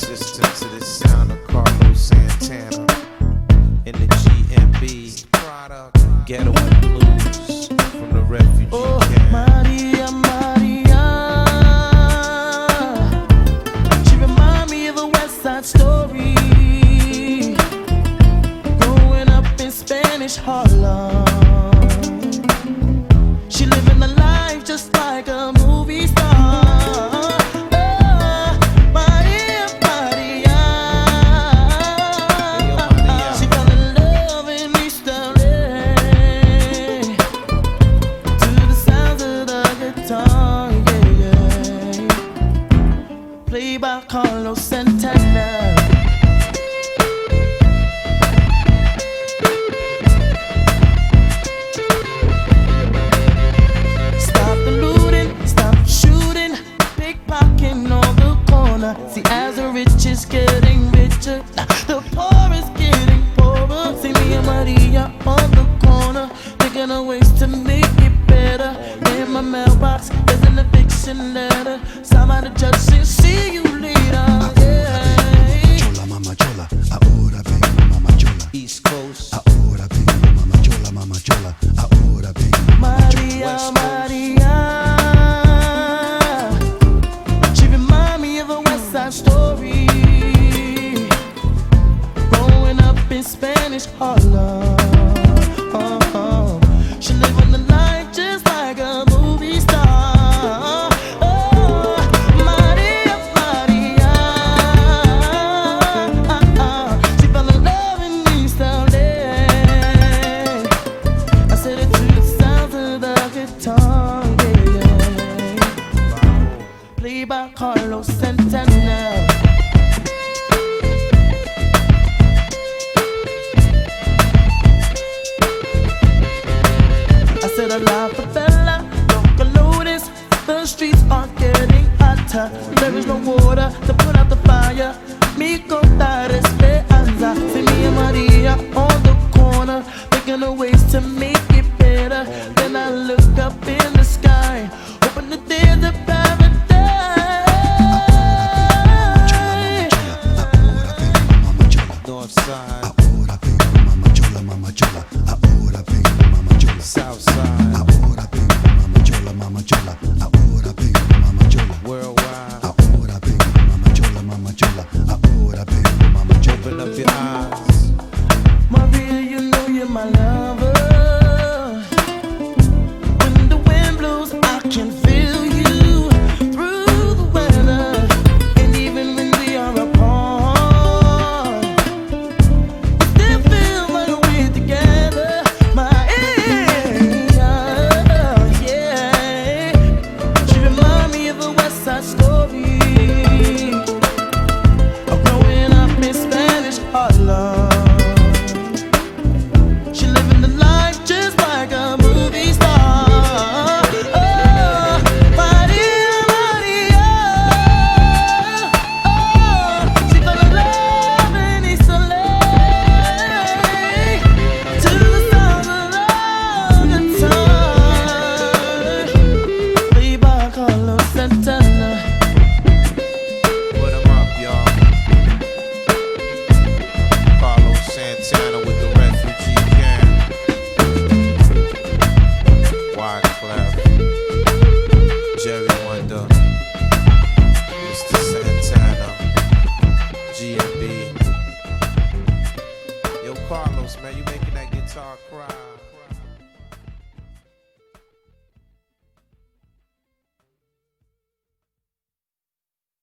to the sound of Carlos Santana in the G&B blues from the refugee oh, camp. Maria, Maria, she remind me of a West Side Story. Growing up in Spanish Harlem, she living the life just like a by Carlos Santana. Stop the looting, stop shooting, pickpocketing on the corner. See, as the rich is getting richer, the poor is getting poorer. See me and Maria on the corner, thinking of ways to make it better. In my mailbox, there's an eviction letter. Signed by the chola, mama chola. Ahora vengo, mama chola. Maria, West Coast. Maria. She remind me of a West Side story. Growing up in Spanish Harlem. She living the By Carlos Santana. I said a la favela, loca lotus. The streets are getting hotter. There is no water to put out the fire. Mi contar esperanza. See me and Maria on the corner, thinking of ways to make Mr. Santana. G&B. Yo, Carlos, man, you making that guitar cry.